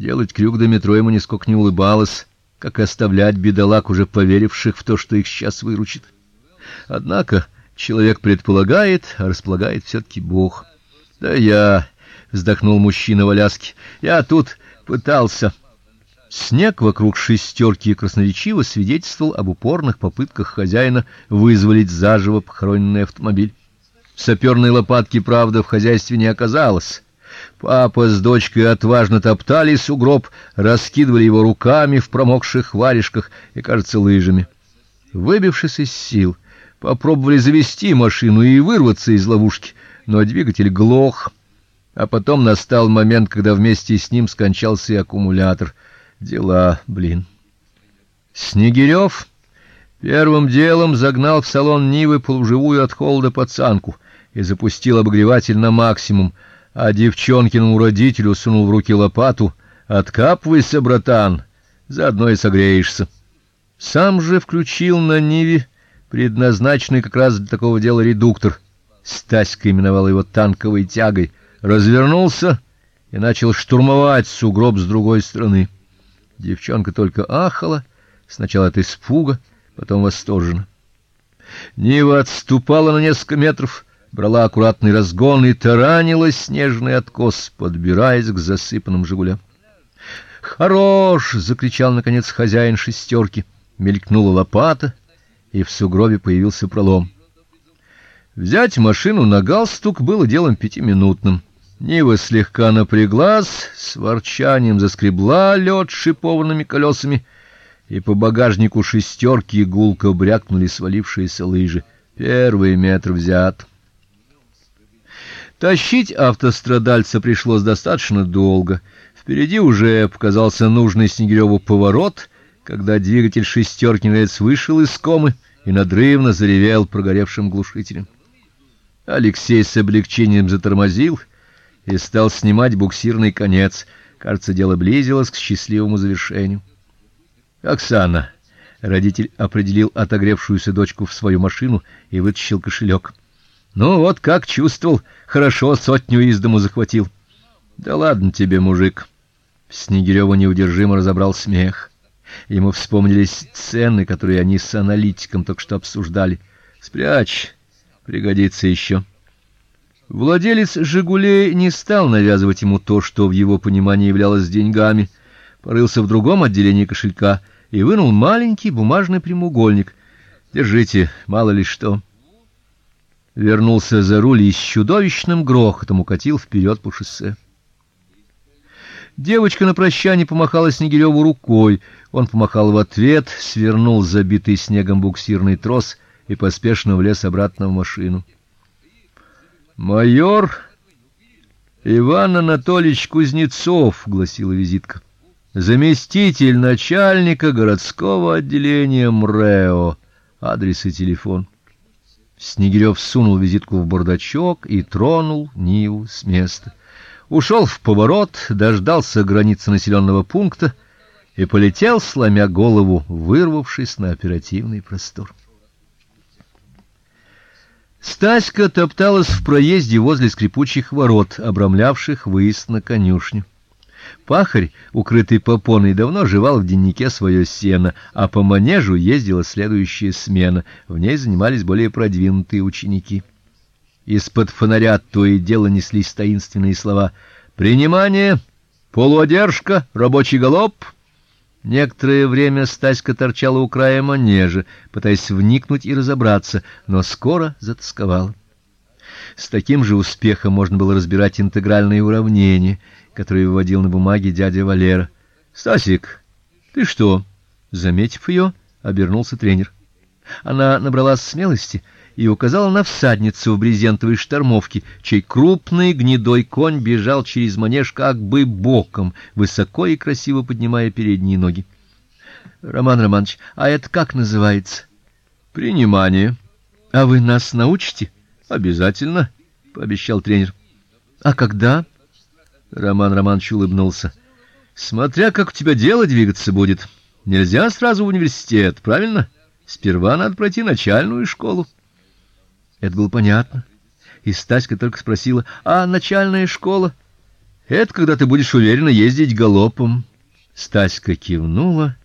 Делать крюк до метро ему нисколько не улыбалось, как оставлять бедолаг, уже поверивших в то, что их сейчас выручит. Однако человек предполагает, а располагает все таки Бог. Да я, вздохнул мужчина в Аляске. Я тут пытался Снег вокруг шестерки красноречиво свидетельствовал об упорных попытках хозяина вызволить заживо похороненный автомобиль. Саперной лопатки, правда, в хозяйстве не оказалось. Папа с дочкой отважно топтали сугроб, раскидывали его руками в промокших варежках и, кажется, лыжами. Выбившись из сил, попробовали завести машину и вырваться из ловушки, но двигатель глох. А потом настал момент, когда вместе с ним скончался и аккумулятор. Дела, блин. Снегирев первым делом загнал в салон Нивы полуживую от холода пацанку и запустил обогреватель на максимум, а девчонкиному родителю сунул в руки лопату. "Откапывайся, братан, заодно и согреешься". Сам же включил на Ниве предназначенный как раз для такого дела редуктор. Стаська именовал его танковой тягой, развернулся и начал штурмовать сугроб с другой стороны. Девчонка только ахала, сначала от испуга, потом восторженно. Нива отступала на несколько метров, брала аккуратный разгон и таранила снежный откос, подбираясь к засыпанным Жигулям. "Хорош!" закричал наконец хозяин шестерки. Мелькнула лопата, и в сугробе появился пролом. Взять машину на галстук было делом пятиминутным. Нива слегка напряглась, с ворчанием заскребла лед шипованными колесами, и по багажнику шестерки гулко брякнули свалившиеся лыжи. Первый метр взят. Тащить автострадальца пришлось достаточно долго. Впереди уже показался нужный Снегиреву поворот, когда двигатель шестерки наконец вышел из комы и надрывно заревел прогоревшим глушителем. Алексей с облегчением затормозил и стал снимать буксирный конец. Кажется, дело близилось к счастливому завершению. Оксана, родитель определил отогревшуюся дочку в свою машину и вытащил кошелек. Ну вот как чувствовал, хорошо сотню из дому захватил. Да ладно тебе, мужик. Снегирёва неудержимо разобрал смех. Ему вспомнились цены, которые они с аналитиком только что обсуждали. Спрячь, пригодится еще. Владелец Жигулей не стал навязывать ему то, что в его понимании являлось деньгами. Порылся в другом отделении кошелька и вынул маленький бумажный прямоугольник. Держите, мало ли что. Вернулся за руль и с чудовищным грохотом укатил вперед по шоссе. Девочка на прощание помахала Снегиреву рукой. Он помахал в ответ, свернул забитый снегом буксирный трос и поспешно влез обратно в машину. Майор Иван Анатольевич Кузнецов, гласила визитка. Заместитель начальника городского отделения МРЭО. Адрес и телефон. Снегирев сунул визитку в бардачок и тронул Ниву с места. Ушел в поворот, дождался границы населенного пункта и полетел, сломя голову, вырвавшись на оперативный простор. Стаська топталась в проезде возле скрипучих ворот, обрамлявших выезд на конюшню. Пахарь, укрытый попоной, давно жевал в деннике свое сено, а по манежу ездила следующая смена. В ней занимались более продвинутые ученики. Из-под фонаря то и дело неслись таинственные слова: "Принимание, полуодержка, рабочий галоп". Некоторое время Стаська торчала у края манежа, пытаясь вникнуть и разобраться, но скоро затосковала. С таким же успехом можно было разбирать интегральные уравнения, которые выводил на бумаге дядя Валера. "Стасик, ты что?" заметив ее, обернулся тренер. Она набралась смелости и указала на всадницу в брезентовой штормовке, чей крупный гнедой конь бежал через манеж как бы боком, высоко и красиво поднимая передние ноги. Роман Романович, а это как называется? Принимание. А вы нас научите? Обязательно, пообещал тренер. А когда? Роман Романович улыбнулся. Смотря как у тебя дело двигаться будет. Нельзя сразу в университет, правильно? Сперва надо пройти начальную школу. Это было понятно. И Стаська только спросила: "А начальная школа?" Это когда ты будешь уверенно ездить галопом. Стаська кивнула